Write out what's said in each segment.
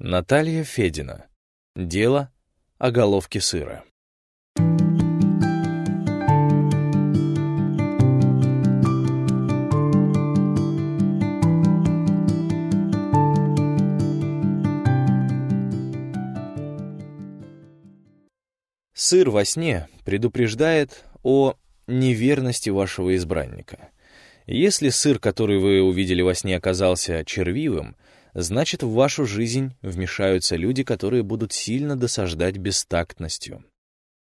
Наталья Федина. Дело о головке сыра. Сыр во сне предупреждает о неверности вашего избранника. Если сыр, который вы увидели во сне, оказался червивым — значит, в вашу жизнь вмешаются люди, которые будут сильно досаждать бестактностью.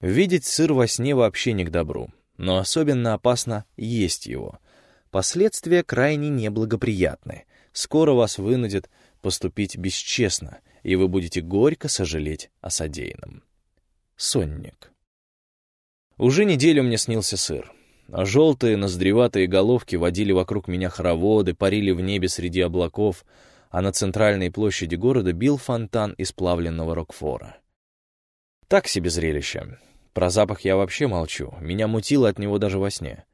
Видеть сыр во сне вообще не к добру, но особенно опасно есть его. Последствия крайне неблагоприятны. Скоро вас вынудят поступить бесчестно, и вы будете горько сожалеть о содеянном. Сонник. Уже неделю мне снился сыр. Желтые ноздреватые головки водили вокруг меня хороводы, парили в небе среди облаков — а на центральной площади города бил фонтан из плавленного Рокфора. Так себе зрелище. Про запах я вообще молчу, меня мутило от него даже во сне.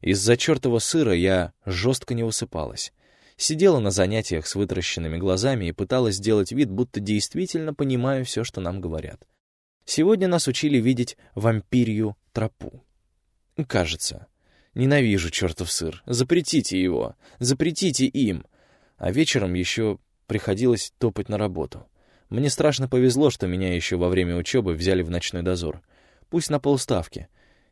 Из-за чертова сыра я жестко не высыпалась. Сидела на занятиях с вытаращенными глазами и пыталась сделать вид, будто действительно понимаю все, что нам говорят. Сегодня нас учили видеть вампирью тропу. Кажется. Ненавижу чертов сыр. Запретите его. Запретите им а вечером еще приходилось топать на работу. Мне страшно повезло, что меня еще во время учебы взяли в ночной дозор. Пусть на полставки.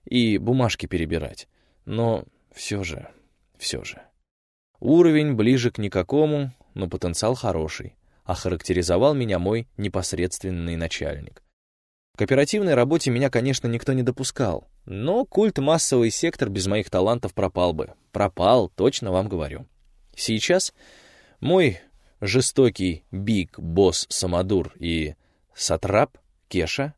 И бумажки перебирать. Но все же, все же. Уровень ближе к никакому, но потенциал хороший. Охарактеризовал меня мой непосредственный начальник. В кооперативной работе меня, конечно, никто не допускал, но культ массовый сектор без моих талантов пропал бы. Пропал, точно вам говорю. Сейчас мой жестокий биг-босс Самодур и сатрап Кеша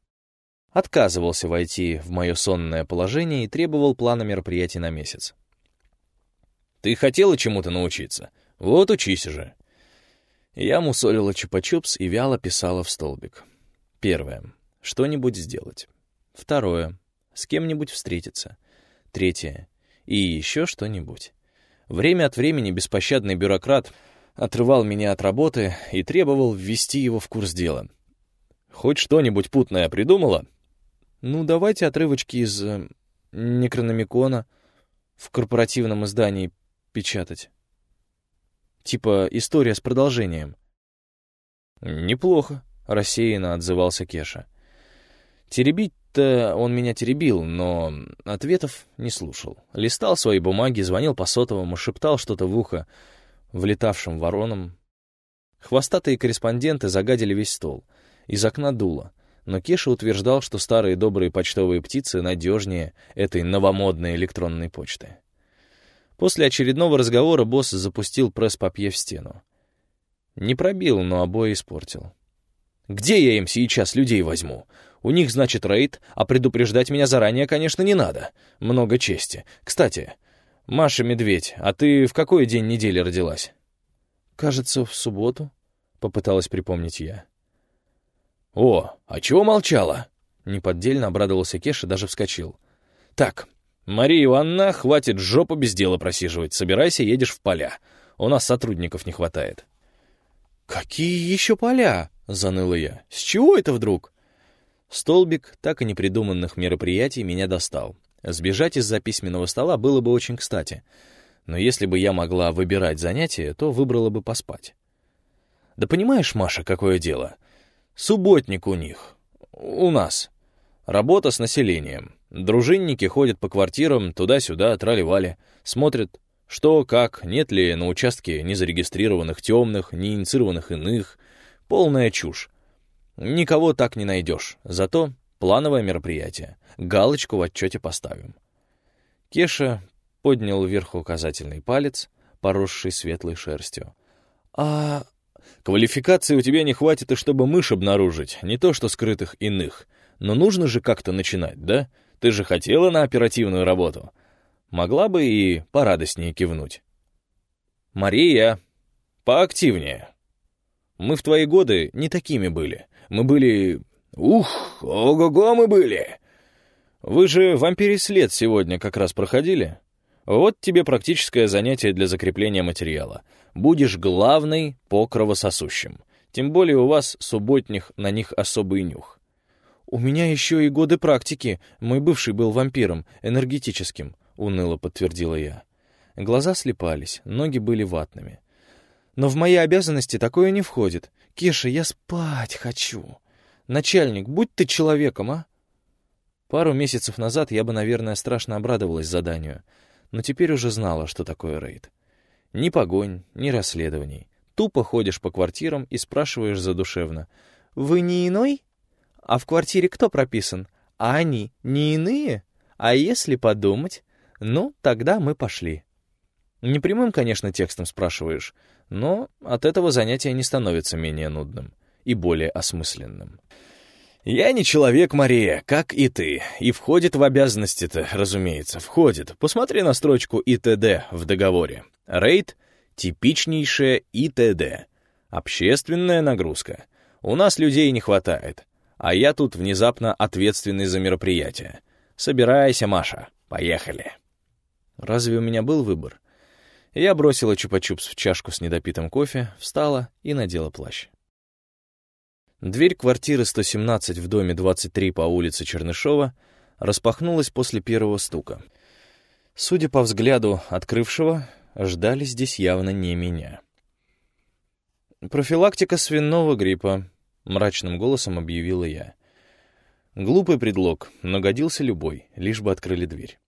отказывался войти в мое сонное положение и требовал плана мероприятий на месяц. «Ты хотела чему-то научиться? Вот учись же!» Я мусолила чупа-чупс и вяло писала в столбик. Первое. Что-нибудь сделать. Второе. С кем-нибудь встретиться. Третье. И еще что-нибудь. Время от времени беспощадный бюрократ отрывал меня от работы и требовал ввести его в курс дела. «Хоть что-нибудь путное придумала?» «Ну, давайте отрывочки из э, Некрономикона в корпоративном издании печатать. Типа история с продолжением». «Неплохо», — рассеянно отзывался Кеша. Теребить-то он меня теребил, но ответов не слушал. Листал свои бумаги, звонил по сотовому, шептал что-то в ухо — влетавшим воронам. Хвостатые корреспонденты загадили весь стол. Из окна дуло. Но Кеша утверждал, что старые добрые почтовые птицы надежнее этой новомодной электронной почты. После очередного разговора босс запустил пресс-папье в стену. Не пробил, но обои испортил. «Где я им сейчас людей возьму? У них, значит, рейд, а предупреждать меня заранее, конечно, не надо. Много чести. Кстати, «Маша Медведь, а ты в какой день недели родилась?» «Кажется, в субботу», — попыталась припомнить я. «О, а чего молчала?» Неподдельно обрадовался Кеша, даже вскочил. «Так, Мария Ивановна, хватит жопу без дела просиживать. Собирайся, едешь в поля. У нас сотрудников не хватает». «Какие еще поля?» — заныла я. «С чего это вдруг?» Столбик так и непридуманных мероприятий меня достал. Сбежать из-за письменного стола было бы очень кстати. Но если бы я могла выбирать занятия, то выбрала бы поспать. Да понимаешь, Маша, какое дело? Субботник у них. У нас. Работа с населением. Дружинники ходят по квартирам туда-сюда, трали-вали. Смотрят, что, как, нет ли на участке незарегистрированных темных, неинициированных иных. Полная чушь. Никого так не найдешь. Зато плановое мероприятие. Галочку в отчете поставим. Кеша поднял вверх указательный палец, поросший светлой шерстью. «А квалификации у тебя не хватит, и чтобы мышь обнаружить, не то что скрытых иных. Но нужно же как-то начинать, да? Ты же хотела на оперативную работу. Могла бы и порадостнее кивнуть». «Мария, поактивнее. Мы в твои годы не такими были. Мы были... Ух, ого-го мы были!» Вы же вампирий след сегодня как раз проходили? Вот тебе практическое занятие для закрепления материала. Будешь главный по кровососущим. Тем более у вас, субботних, на них особый нюх. «У меня еще и годы практики. Мой бывший был вампиром, энергетическим», — уныло подтвердила я. Глаза слепались, ноги были ватными. «Но в мои обязанности такое не входит. Кеша, я спать хочу. Начальник, будь ты человеком, а?» Пару месяцев назад я бы, наверное, страшно обрадовалась заданию, но теперь уже знала, что такое рейд. Ни погонь, ни расследований. Тупо ходишь по квартирам и спрашиваешь задушевно. «Вы не иной?» А в квартире кто прописан? А они не иные? А если подумать? Ну, тогда мы пошли. Не прямым, конечно, текстом спрашиваешь, но от этого занятия не становится менее нудным и более осмысленным. «Я не человек, Мария, как и ты, и входит в обязанности-то, разумеется, входит. Посмотри на строчку ИТД в договоре. Рейд — типичнейшая ИТД. Общественная нагрузка. У нас людей не хватает а я тут внезапно ответственный за мероприятие. Собирайся, Маша, поехали. Разве у меня был выбор? Я бросила чупа-чупс в чашку с недопитым кофе, встала и надела плащ. Дверь квартиры 117 в доме 23 по улице Чернышова распахнулась после первого стука. Судя по взгляду открывшего, ждали здесь явно не меня. Профилактика свиного гриппа, — мрачным голосом объявила я. Глупый предлог, но годился любой, лишь бы открыли дверь.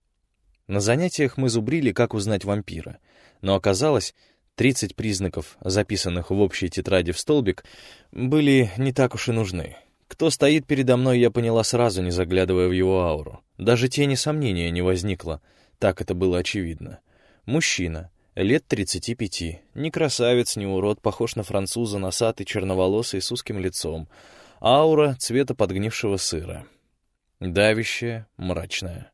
На занятиях мы зубрили, как узнать вампира, но оказалось, 30 признаков, записанных в общей тетради в столбик, были не так уж и нужны. Кто стоит передо мной, я поняла сразу, не заглядывая в его ауру. Даже тени сомнения не возникло, так это было очевидно. Мужчина, Лет 35. Ни красавец, ни урод, похож на француза, носатый, черноволосый, с узким лицом. Аура цвета подгнившего сыра. Давящая, мрачная.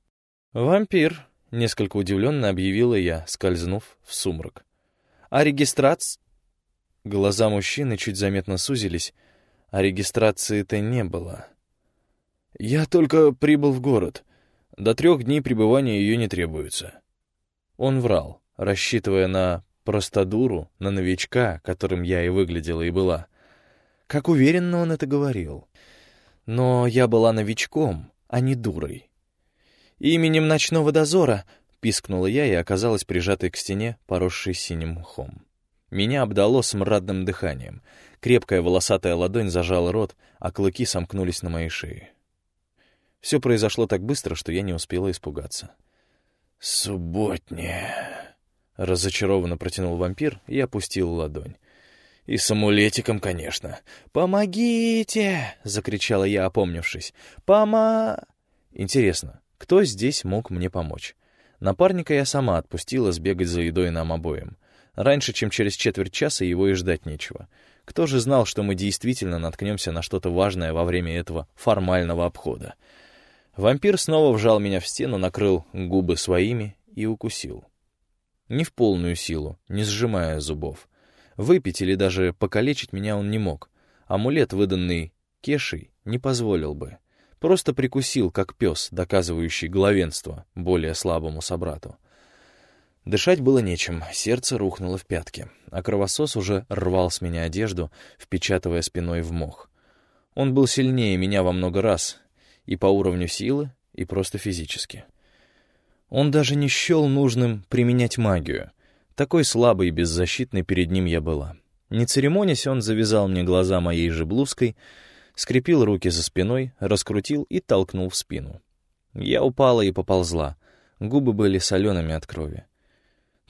«Вампир», — несколько удивленно объявила я, скользнув в сумрак. «А регистрац...» Глаза мужчины чуть заметно сузились, а регистрации-то не было. «Я только прибыл в город. До трех дней пребывания ее не требуется». Он врал рассчитывая на простодуру, на новичка, которым я и выглядела и была. Как уверенно он это говорил. Но я была новичком, а не дурой. «Именем ночного дозора!» — пискнула я и оказалась прижатой к стене, поросшей синим мхом. Меня обдало смрадным дыханием. Крепкая волосатая ладонь зажала рот, а клыки сомкнулись на моей шее. Все произошло так быстро, что я не успела испугаться. «Субботняя!» Разочарованно протянул вампир и опустил ладонь. «И с амулетиком, конечно». «Помогите!» — закричала я, опомнившись. «Пома...» Интересно, кто здесь мог мне помочь? Напарника я сама отпустила сбегать за едой нам обоим. Раньше, чем через четверть часа, его и ждать нечего. Кто же знал, что мы действительно наткнемся на что-то важное во время этого формального обхода? Вампир снова вжал меня в стену, накрыл губы своими и укусил. Не в полную силу, не сжимая зубов. Выпить или даже покалечить меня он не мог. Амулет, выданный Кешей, не позволил бы. Просто прикусил, как пес, доказывающий главенство более слабому собрату. Дышать было нечем, сердце рухнуло в пятки, а кровосос уже рвал с меня одежду, впечатывая спиной в мох. Он был сильнее меня во много раз, и по уровню силы, и просто физически. Он даже не счел нужным применять магию. Такой слабой и беззащитной перед ним я была. Не церемонясь, он завязал мне глаза моей же блузкой, скрепил руки за спиной, раскрутил и толкнул в спину. Я упала и поползла. Губы были солеными от крови.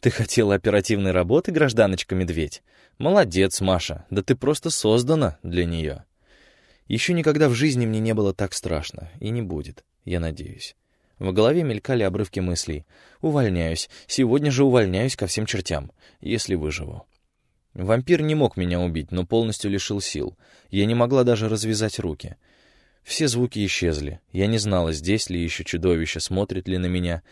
«Ты хотела оперативной работы, гражданочка-медведь? Молодец, Маша, да ты просто создана для нее». Еще никогда в жизни мне не было так страшно, и не будет, я надеюсь. В голове мелькали обрывки мыслей. «Увольняюсь. Сегодня же увольняюсь ко всем чертям, если выживу». Вампир не мог меня убить, но полностью лишил сил. Я не могла даже развязать руки. Все звуки исчезли. Я не знала, здесь ли еще чудовище, смотрит ли на меня.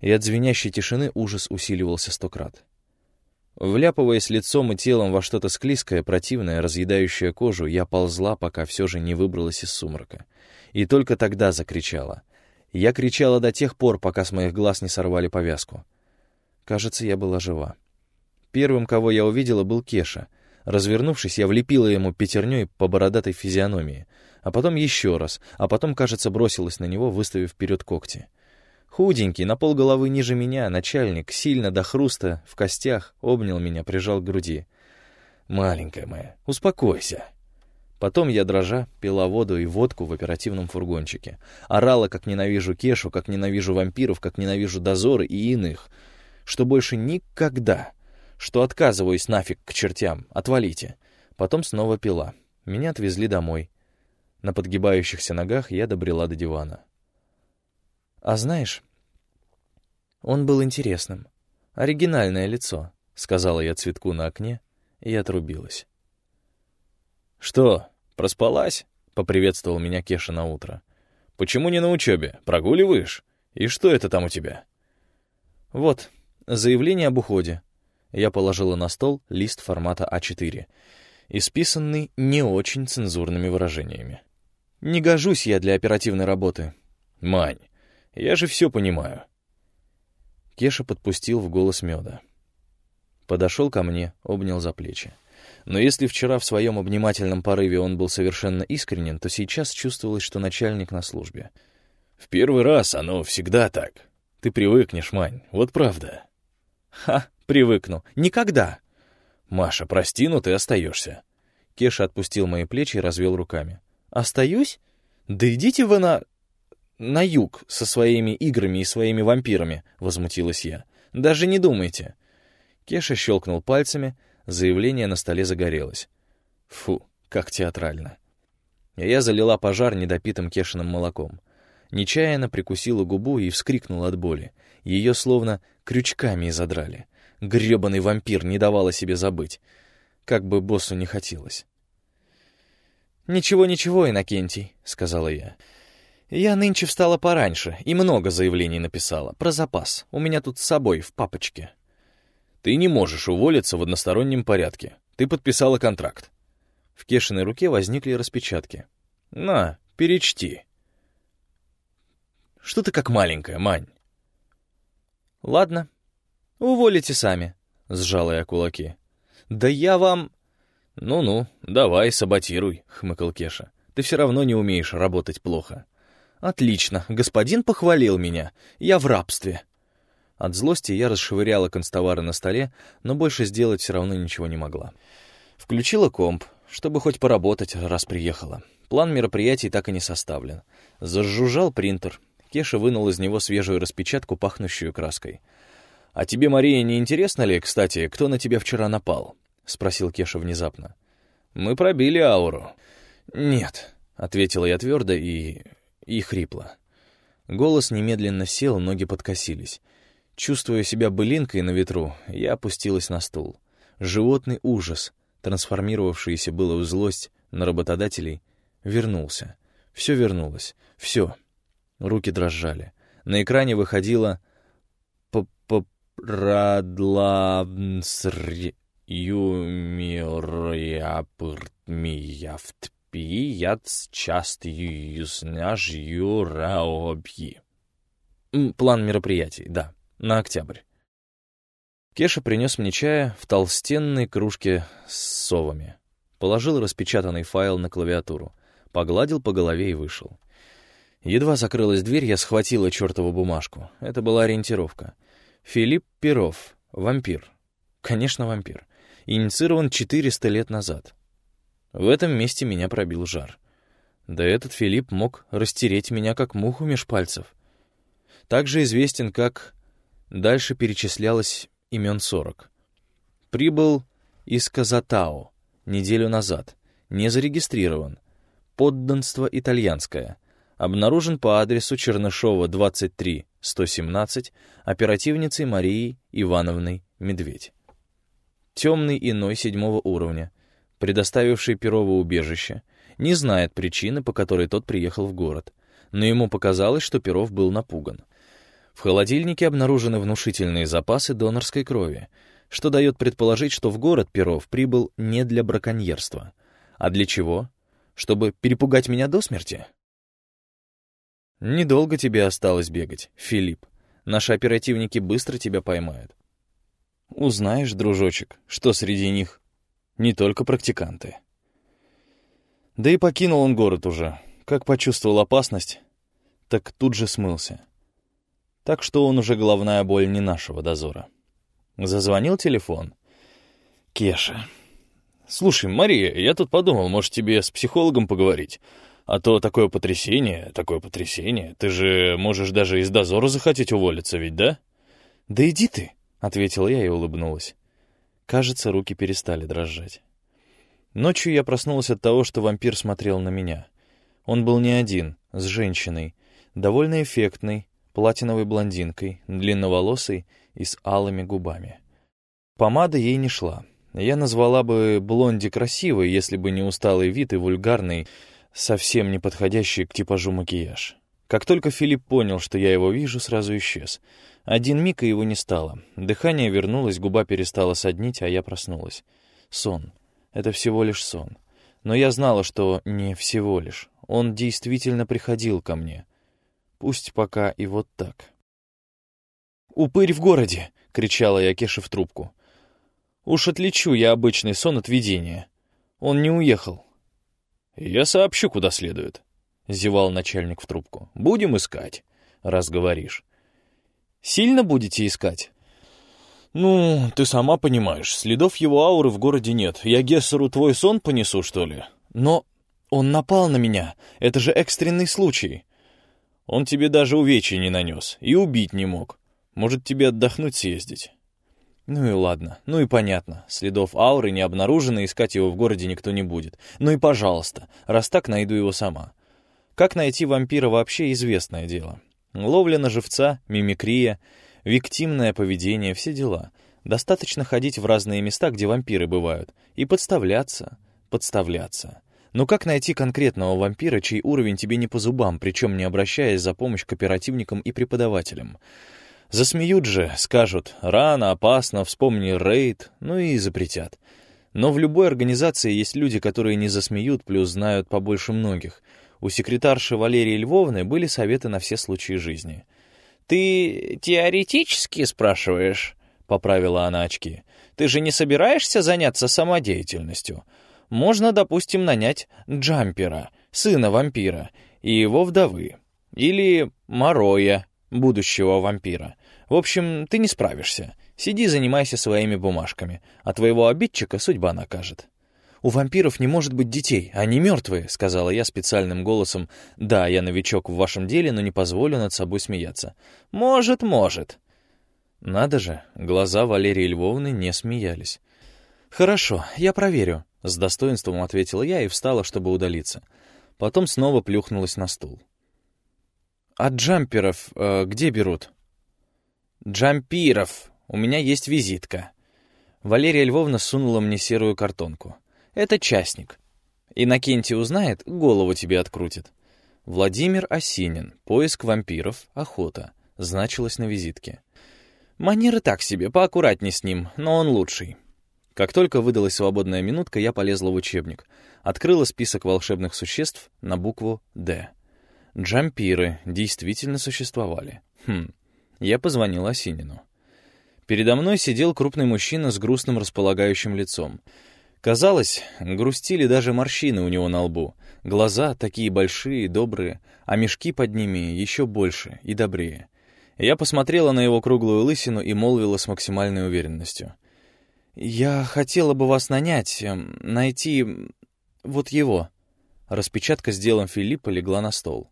И от звенящей тишины ужас усиливался сто крат. Вляпываясь лицом и телом во что-то склизкое, противное, разъедающее кожу, я ползла, пока все же не выбралась из сумрака. И только тогда закричала. Я кричала до тех пор, пока с моих глаз не сорвали повязку. Кажется, я была жива. Первым, кого я увидела, был Кеша. Развернувшись, я влепила ему пятерней по бородатой физиономии, а потом еще раз, а потом, кажется, бросилась на него, выставив вперед когти. Худенький, на полголовы ниже меня, начальник, сильно до хруста, в костях, обнял меня, прижал к груди. «Маленькая моя, успокойся». Потом я, дрожа, пила воду и водку в оперативном фургончике. Орала, как ненавижу Кешу, как ненавижу вампиров, как ненавижу дозоры и иных. Что больше никогда что отказываюсь нафиг к чертям, отвалите. Потом снова пила. Меня отвезли домой. На подгибающихся ногах я добрела до дивана. «А знаешь, он был интересным. Оригинальное лицо», — сказала я цветку на окне, и отрубилась. «Что, проспалась?» — поприветствовал меня Кеша на утро. «Почему не на учебе? Прогуливаешь? И что это там у тебя?» «Вот, заявление об уходе. Я положила на стол лист формата А4, исписанный не очень цензурными выражениями. «Не гожусь я для оперативной работы». «Мань, я же все понимаю». Кеша подпустил в голос меда. Подошел ко мне, обнял за плечи. Но если вчера в своем обнимательном порыве он был совершенно искренен, то сейчас чувствовалось, что начальник на службе. «В первый раз оно всегда так. Ты привыкнешь, Мань, вот правда». «Ха, привыкну. Никогда!» «Маша, прости, но ты остаешься». Кеша отпустил мои плечи и развел руками. «Остаюсь? Да идите вы на... на юг со своими играми и своими вампирами», — возмутилась я. «Даже не думайте». Кеша щелкнул пальцами, заявление на столе загорелось. Фу, как театрально. Я залила пожар недопитым Кешиным молоком. Нечаянно прикусила губу и вскрикнула от боли. Ее словно крючками задрали. Гребаный вампир не давал о себе забыть. Как бы боссу не хотелось. «Ничего-ничего, Иннокентий», — сказала я. «Я нынче встала пораньше и много заявлений написала. Про запас. У меня тут с собой, в папочке». «Ты не можешь уволиться в одностороннем порядке. Ты подписала контракт». В Кешиной руке возникли распечатки. «На, перечти». «Что ты как маленькая, Мань?» «Ладно, уволите сами», — сжала я кулаки. «Да я вам...» «Ну-ну, давай, саботируй», — хмыкал Кеша. «Ты все равно не умеешь работать плохо». «Отлично, господин похвалил меня. Я в рабстве». От злости я расшвыряла констовары на столе, но больше сделать все равно ничего не могла. Включила комп, чтобы хоть поработать, раз приехала. План мероприятий так и не составлен. Зажужжал принтер, Кеша вынул из него свежую распечатку, пахнущую краской. «А тебе, Мария, не интересно ли, кстати, кто на тебя вчера напал?» — спросил Кеша внезапно. «Мы пробили ауру». «Нет», — ответила я твердо и... и хрипло. Голос немедленно сел, ноги подкосились. Чувствуя себя былинкой на ветру, я опустилась на стул. Животный ужас, трансформировавшийся было в злость на работодателей, вернулся. Все вернулось. Все. Руки дрожали. На экране выходило «Прадлавнср юмиряпртмияфтпияц част юсняж юраобьи». План мероприятий, да, на октябрь. Кеша принес мне чая в толстенной кружке с совами. Положил распечатанный файл на клавиатуру, погладил по голове и вышел. Едва закрылась дверь, я схватила чертову бумажку. Это была ориентировка. Филипп Перов, вампир. Конечно, вампир. Инициирован 400 лет назад. В этом месте меня пробил жар. Да этот Филипп мог растереть меня, как муху меж пальцев. Также известен, как... Дальше перечислялось имен 40. Прибыл из Казатао неделю назад. Не зарегистрирован. Подданство итальянское — обнаружен по адресу Чернышова, 23, 117, оперативницей Марией Ивановной Медведь. Темный иной седьмого уровня, предоставивший Перово убежище, не знает причины, по которой тот приехал в город, но ему показалось, что Перов был напуган. В холодильнике обнаружены внушительные запасы донорской крови, что дает предположить, что в город Перов прибыл не для браконьерства. А для чего? Чтобы перепугать меня до смерти? «Недолго тебе осталось бегать, Филипп. Наши оперативники быстро тебя поймают. Узнаешь, дружочек, что среди них не только практиканты. Да и покинул он город уже. Как почувствовал опасность, так тут же смылся. Так что он уже головная боль не нашего дозора. Зазвонил телефон. Кеша. «Слушай, Мария, я тут подумал, может, тебе с психологом поговорить? А то такое потрясение, такое потрясение. Ты же можешь даже из дозора захотеть уволиться, ведь, да?» «Да иди ты», — ответила я и улыбнулась. Кажется, руки перестали дрожать. Ночью я проснулась от того, что вампир смотрел на меня. Он был не один, с женщиной, довольно эффектной, платиновой блондинкой, длинноволосой и с алыми губами. Помада ей не шла. Я назвала бы блонди красивой, если бы не усталый вид и вульгарный, совсем не подходящий к типажу макияж. Как только Филипп понял, что я его вижу, сразу исчез. Один миг, и его не стало. Дыхание вернулось, губа перестала соднить, а я проснулась. Сон. Это всего лишь сон. Но я знала, что не всего лишь. Он действительно приходил ко мне. Пусть пока и вот так. «Упырь в городе!» — кричала я Кеше в трубку. «Уж отличу я обычный сон от видения. Он не уехал». «Я сообщу, куда следует», — зевал начальник в трубку. «Будем искать, раз говоришь». «Сильно будете искать?» «Ну, ты сама понимаешь, следов его ауры в городе нет. Я Гессеру твой сон понесу, что ли?» «Но он напал на меня. Это же экстренный случай». Он тебе даже увечья не нанес и убить не мог. Может, тебе отдохнуть съездить?» Ну и ладно, ну и понятно. Следов ауры не обнаружено, искать его в городе никто не будет. Ну и пожалуйста, раз так, найду его сама. Как найти вампира вообще известное дело. Ловля на живца, мимикрия, виктимное поведение — все дела. Достаточно ходить в разные места, где вампиры бывают, и подставляться, подставляться. Но как найти конкретного вампира, чей уровень тебе не по зубам, причем не обращаясь за помощь к оперативникам и преподавателям? Засмеют же, скажут «рано, опасно, вспомни рейд», ну и запретят. Но в любой организации есть люди, которые не засмеют, плюс знают побольше многих. У секретарши Валерии Львовны были советы на все случаи жизни. «Ты теоретически спрашиваешь?» — поправила она очки. «Ты же не собираешься заняться самодеятельностью?» можно, допустим, нанять джампера, сына вампира, и его вдовы. Или Мороя, будущего вампира. В общем, ты не справишься. Сиди, занимайся своими бумажками, а твоего обидчика судьба накажет. «У вампиров не может быть детей, они мертвые», — сказала я специальным голосом. «Да, я новичок в вашем деле, но не позволю над собой смеяться». «Может, может». Надо же, глаза Валерии Львовны не смеялись. «Хорошо, я проверю. С достоинством ответила я и встала, чтобы удалиться. Потом снова плюхнулась на стул. «А джамперов э, где берут?» «Джампиров! У меня есть визитка». Валерия Львовна сунула мне серую картонку. «Это частник. Иннокентий узнает, голову тебе открутит». Владимир Осинин. Поиск вампиров. Охота. Значилось на визитке. Манеры так себе, поаккуратней с ним, но он лучший. Как только выдалась свободная минутка, я полезла в учебник. Открыла список волшебных существ на букву «Д». Джампиры действительно существовали. Хм. Я позвонил Осинину. Передо мной сидел крупный мужчина с грустным располагающим лицом. Казалось, грустили даже морщины у него на лбу. Глаза такие большие добрые, а мешки под ними еще больше и добрее. Я посмотрела на его круглую лысину и молвила с максимальной уверенностью — «Я хотела бы вас нанять, эм, найти вот его». Распечатка с делом Филиппа легла на стол.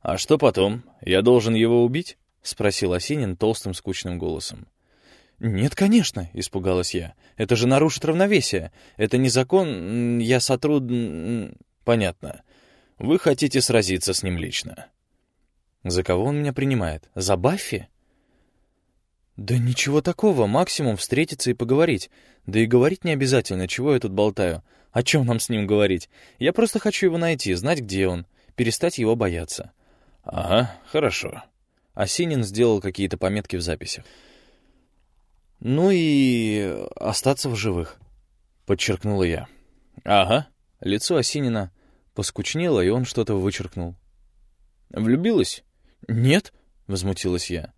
«А что потом? Я должен его убить?» — спросил Осинин толстым скучным голосом. «Нет, конечно», — испугалась я. «Это же нарушит равновесие. Это не закон, я сотруд...» «Понятно. Вы хотите сразиться с ним лично». «За кого он меня принимает? За Баффи?» «Да ничего такого, максимум встретиться и поговорить. Да и говорить не обязательно, чего я тут болтаю. О чем нам с ним говорить? Я просто хочу его найти, знать, где он, перестать его бояться». «Ага, хорошо». Осинин сделал какие-то пометки в записях. «Ну и остаться в живых», — подчеркнула я. «Ага». Лицо Осинина поскучнело, и он что-то вычеркнул. «Влюбилась?» «Нет», — возмутилась я.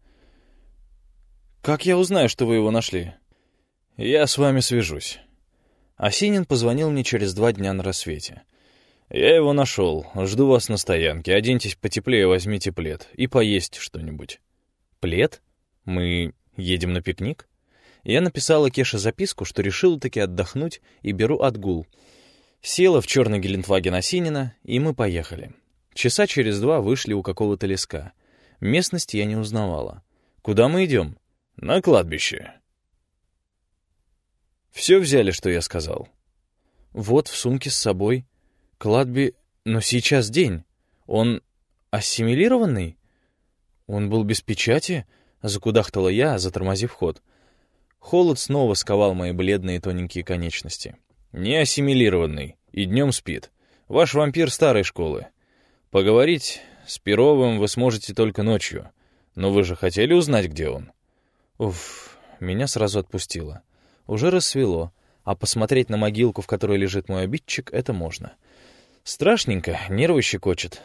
«Как я узнаю, что вы его нашли?» «Я с вами свяжусь». Осинин позвонил мне через два дня на рассвете. «Я его нашел. Жду вас на стоянке. Оденьтесь потеплее, возьмите плед. И поесть что-нибудь». «Плед? Мы едем на пикник?» Я написала Кеше записку, что решила таки отдохнуть и беру отгул. Села в черный Гелендваген Осинина, и мы поехали. Часа через два вышли у какого-то леска. Местность я не узнавала. «Куда мы идем?» «На кладбище». «Все взяли, что я сказал?» «Вот, в сумке с собой. Кладби... Но сейчас день. Он ассимилированный?» «Он был без печати?» — закудахтала я, затормозив ход. Холод снова сковал мои бледные тоненькие конечности. «Не ассимилированный. И днем спит. Ваш вампир старой школы. Поговорить с Перовым вы сможете только ночью. Но вы же хотели узнать, где он?» Уф, меня сразу отпустило. Уже рассвело, а посмотреть на могилку, в которой лежит мой обидчик, это можно. Страшненько, нервы щекочет.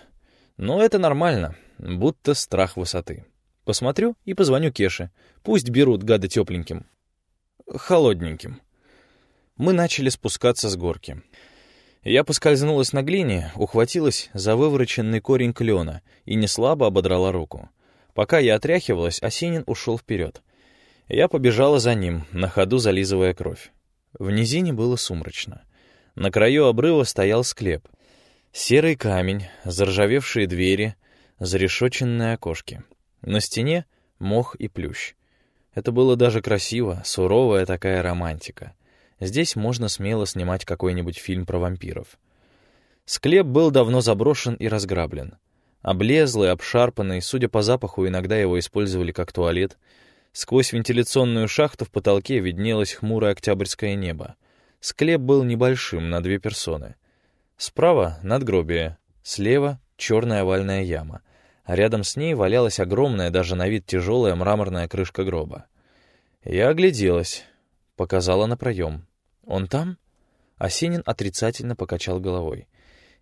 Но это нормально, будто страх высоты. Посмотрю и позвоню Кеше. Пусть берут гада тепленьким холодненьким. Мы начали спускаться с горки. Я поскользнулась на глине, ухватилась за вывороченный корень клена и неслабо ободрала руку. Пока я отряхивалась, Осинин ушел вперед. Я побежала за ним, на ходу зализывая кровь. В низине было сумрачно. На краю обрыва стоял склеп. Серый камень, заржавевшие двери, зарешоченные окошки. На стене — мох и плющ. Это было даже красиво, суровая такая романтика. Здесь можно смело снимать какой-нибудь фильм про вампиров. Склеп был давно заброшен и разграблен. Облезлый, обшарпанный, судя по запаху, иногда его использовали как туалет. Сквозь вентиляционную шахту в потолке виднелось хмурое октябрьское небо. Склеп был небольшим, на две персоны. Справа — надгробие, слева — черная овальная яма а рядом с ней валялась огромная, даже на вид тяжелая мраморная крышка гроба. Я огляделась, показала на проем. «Он там?» Осенин отрицательно покачал головой.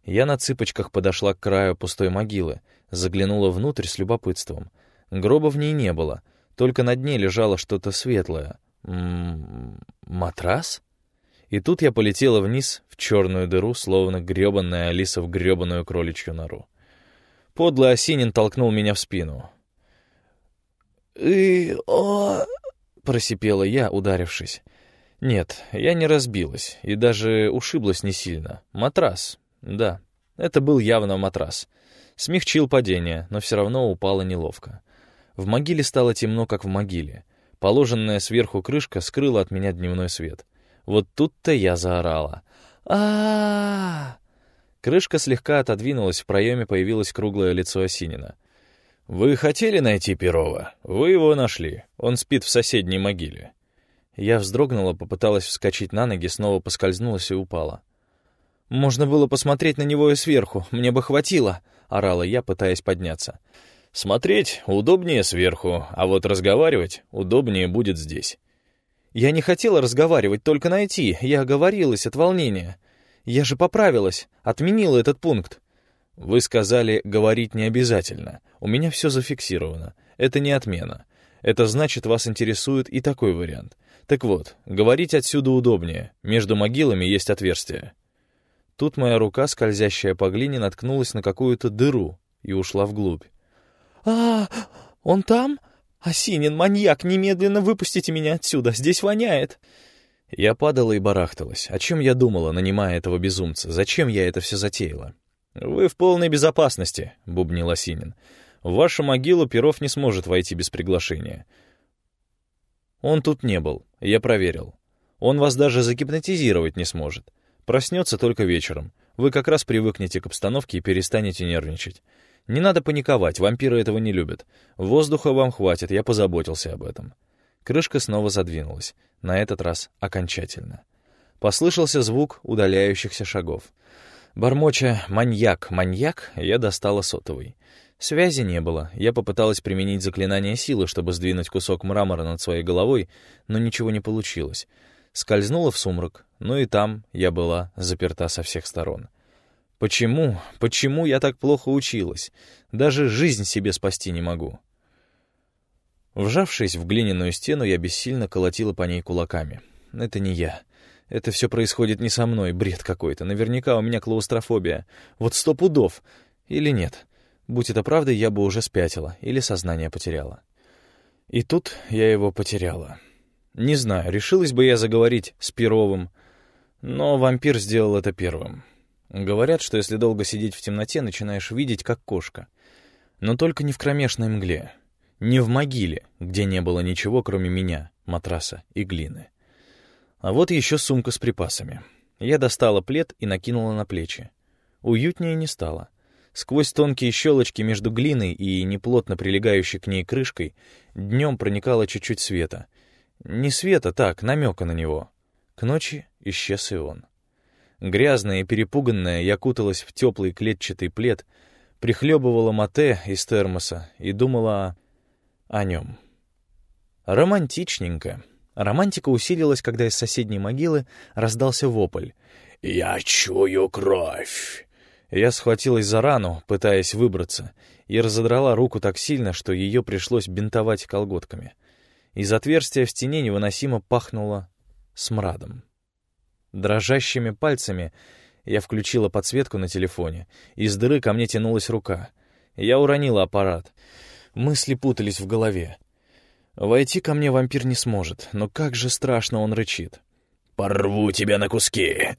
Я на цыпочках подошла к краю пустой могилы, заглянула внутрь с любопытством. Гроба в ней не было, только на дне лежало что-то светлое. М -м -м, матрас? И тут я полетела вниз в черную дыру, словно гребанная Алиса в гребаную кроличью нору. Подлый Осинин толкнул меня в спину. «И... о...» — просипела я, ударившись. Нет, я не разбилась и даже ушиблась не сильно. Матрас, да, это был явно матрас. Смягчил падение, но все равно упала неловко. В могиле стало темно, как в могиле. Положенная сверху крышка скрыла от меня дневной свет. Вот тут-то я заорала. а, Крышка слегка отодвинулась, в проеме появилось круглое лицо Осинина. «Вы хотели найти Перова? Вы его нашли. Он спит в соседней могиле». Я вздрогнула, попыталась вскочить на ноги, снова поскользнулась и упала. «Можно было посмотреть на него и сверху, мне бы хватило», — орала я, пытаясь подняться. «Смотреть удобнее сверху, а вот разговаривать удобнее будет здесь». «Я не хотела разговаривать, только найти, я оговорилась от волнения. Я же поправилась, отменила этот пункт. Вы сказали, говорить не обязательно. У меня все зафиксировано. Это не отмена. Это значит, вас интересует и такой вариант. Так вот, говорить отсюда удобнее. Между могилами есть отверстие. Тут моя рука, скользящая по глине, наткнулась на какую-то дыру и ушла вглубь. «А, он там? Осинин, маньяк, немедленно выпустите меня отсюда, здесь воняет!» Я падала и барахталась. О чем я думала, нанимая этого безумца? Зачем я это все затеяла? «Вы в полной безопасности», — бубнил Осинин. «В вашу могилу Перов не сможет войти без приглашения». Он тут не был, я проверил. Он вас даже загипнотизировать не сможет. Проснется только вечером. Вы как раз привыкнете к обстановке и перестанете нервничать. Не надо паниковать, вампиры этого не любят. Воздуха вам хватит, я позаботился об этом. Крышка снова задвинулась, на этот раз окончательно. Послышался звук удаляющихся шагов. Бормоча «маньяк, маньяк», я достала сотовый. Связи не было, я попыталась применить заклинание силы, чтобы сдвинуть кусок мрамора над своей головой, но ничего не получилось. Скользнула в сумрак, но и там я была заперта со всех сторон. Почему, почему я так плохо училась? Даже жизнь себе спасти не могу. Вжавшись в глиняную стену, я бессильно колотила по ней кулаками. Это не я. Это все происходит не со мной, бред какой-то. Наверняка у меня клаустрофобия. Вот сто пудов. Или нет. Будь это правдой, я бы уже спятила или сознание потеряла. И тут я его потеряла. Не знаю, решилась бы я заговорить с Перовым, но вампир сделал это первым. Говорят, что если долго сидеть в темноте, начинаешь видеть, как кошка. Но только не в кромешной мгле. Не в могиле, где не было ничего, кроме меня, матраса и глины. А вот еще сумка с припасами. Я достала плед и накинула на плечи. Уютнее не стало. Сквозь тонкие щелочки между глиной и неплотно прилегающей к ней крышкой днем проникало чуть-чуть света. Не света, так, намека на него. К ночи исчез и он. Грязная и перепуганная, я куталась в теплый клетчатый плед, прихлебывала мате из термоса и думала о, нем. Романтичненько. Романтика усилилась, когда из соседней могилы раздался вопль. «Я чую кровь!» Я схватилась за рану, пытаясь выбраться, и разодрала руку так сильно, что ее пришлось бинтовать колготками. Из отверстия в стене невыносимо пахнуло смрадом. Дрожащими пальцами я включила подсветку на телефоне. Из дыры ко мне тянулась рука. Я уронила аппарат. Мысли путались в голове. Войти ко мне вампир не сможет, но как же страшно он рычит. «Порву тебя на куски!»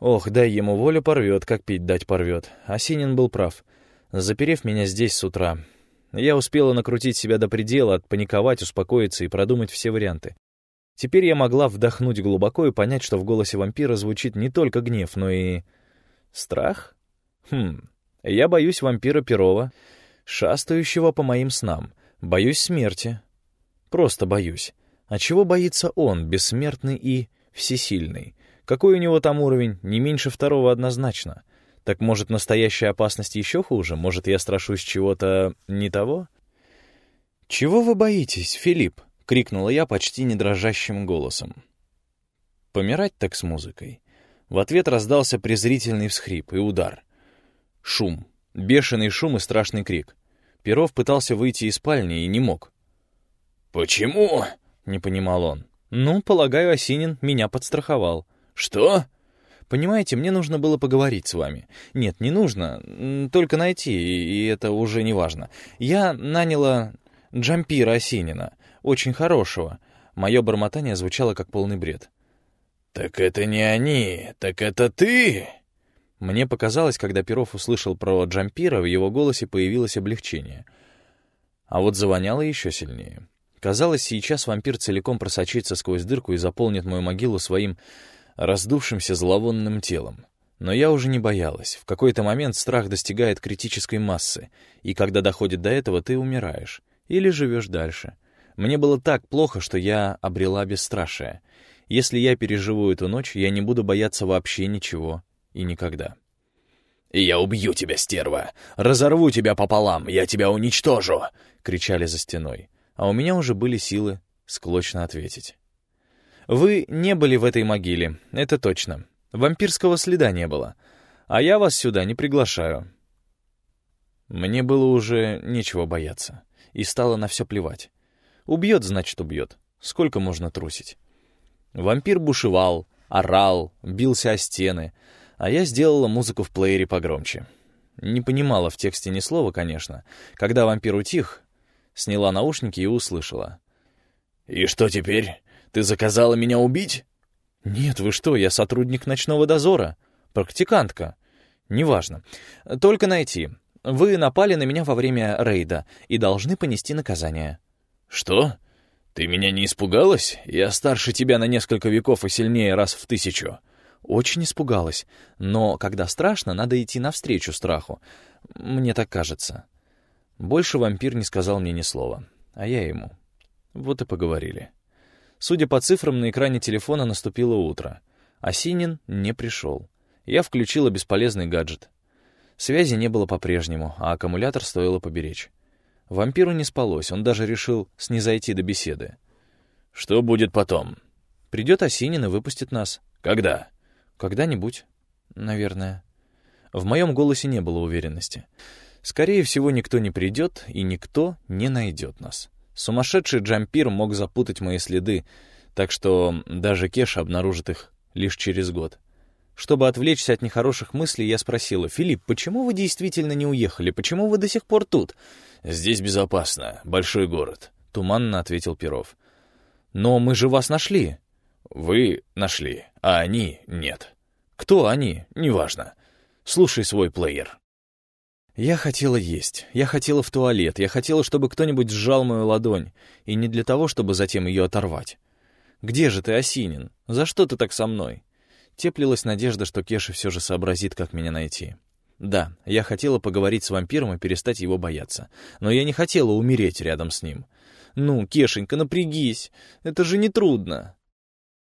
Ох, дай ему волю, порвет, как пить дать порвет. Осинин был прав. Заперев меня здесь с утра, я успела накрутить себя до предела, отпаниковать, успокоиться и продумать все варианты. Теперь я могла вдохнуть глубоко и понять, что в голосе вампира звучит не только гнев, но и... страх? Хм, я боюсь вампира Перова, шастающего по моим снам. Боюсь смерти, Просто боюсь. А чего боится он, бессмертный и всесильный? Какой у него там уровень? Не меньше второго однозначно. Так может, настоящая опасность еще хуже? Может, я страшусь чего-то не того? «Чего вы боитесь, Филипп?» — крикнула я почти не дрожащим голосом. «Помирать так с музыкой». В ответ раздался презрительный всхрип и удар. Шум. Бешеный шум и страшный крик. Перов пытался выйти из спальни и не мог. «Почему?» — не понимал он. «Ну, полагаю, Осинин меня подстраховал». «Что?» «Понимаете, мне нужно было поговорить с вами. Нет, не нужно, только найти, и это уже не важно. Я наняла джампира Осинина, очень хорошего». Мое бормотание звучало как полный бред. «Так это не они, так это ты!» Мне показалось, когда Перов услышал про джампира, в его голосе появилось облегчение. А вот завоняло еще сильнее. Казалось, сейчас вампир целиком просочится сквозь дырку и заполнит мою могилу своим раздувшимся зловонным телом. Но я уже не боялась. В какой-то момент страх достигает критической массы, и когда доходит до этого, ты умираешь. Или живешь дальше. Мне было так плохо, что я обрела бесстрашие. Если я переживу эту ночь, я не буду бояться вообще ничего и никогда. «И я убью тебя, стерва! Разорву тебя пополам! Я тебя уничтожу!» — кричали за стеной а у меня уже были силы склочно ответить. «Вы не были в этой могиле, это точно. Вампирского следа не было. А я вас сюда не приглашаю». Мне было уже нечего бояться, и стало на все плевать. Убьет, значит, убьет. Сколько можно трусить? Вампир бушевал, орал, бился о стены, а я сделала музыку в плеере погромче. Не понимала в тексте ни слова, конечно. Когда вампир утих, Сняла наушники и услышала. «И что теперь? Ты заказала меня убить?» «Нет, вы что, я сотрудник ночного дозора. Практикантка. Неважно. Только найти. Вы напали на меня во время рейда и должны понести наказание». «Что? Ты меня не испугалась? Я старше тебя на несколько веков и сильнее раз в тысячу». Очень испугалась. Но когда страшно, надо идти навстречу страху. Мне так кажется. Больше вампир не сказал мне ни слова, а я ему. Вот и поговорили. Судя по цифрам, на экране телефона наступило утро. а Синин не пришел. Я включила бесполезный гаджет. Связи не было по-прежнему, а аккумулятор стоило поберечь. Вампиру не спалось, он даже решил снизойти до беседы. «Что будет потом?» «Придет Осинин и выпустит нас». «Когда?» «Когда-нибудь, наверное». В моем голосе не было уверенности. Скорее всего, никто не придет, и никто не найдет нас. Сумасшедший джампир мог запутать мои следы, так что даже Кеша обнаружит их лишь через год. Чтобы отвлечься от нехороших мыслей, я спросила, «Филипп, почему вы действительно не уехали? Почему вы до сих пор тут?» «Здесь безопасно, большой город», — туманно ответил Перов. «Но мы же вас нашли». «Вы нашли, а они нет». «Кто они?» «Неважно. Слушай свой плеер». Я хотела есть, я хотела в туалет, я хотела, чтобы кто-нибудь сжал мою ладонь, и не для того, чтобы затем ее оторвать. «Где же ты, Осинин? За что ты так со мной?» Теплилась надежда, что Кеша все же сообразит, как меня найти. Да, я хотела поговорить с вампиром и перестать его бояться, но я не хотела умереть рядом с ним. «Ну, Кешенька, напрягись, это же не трудно!»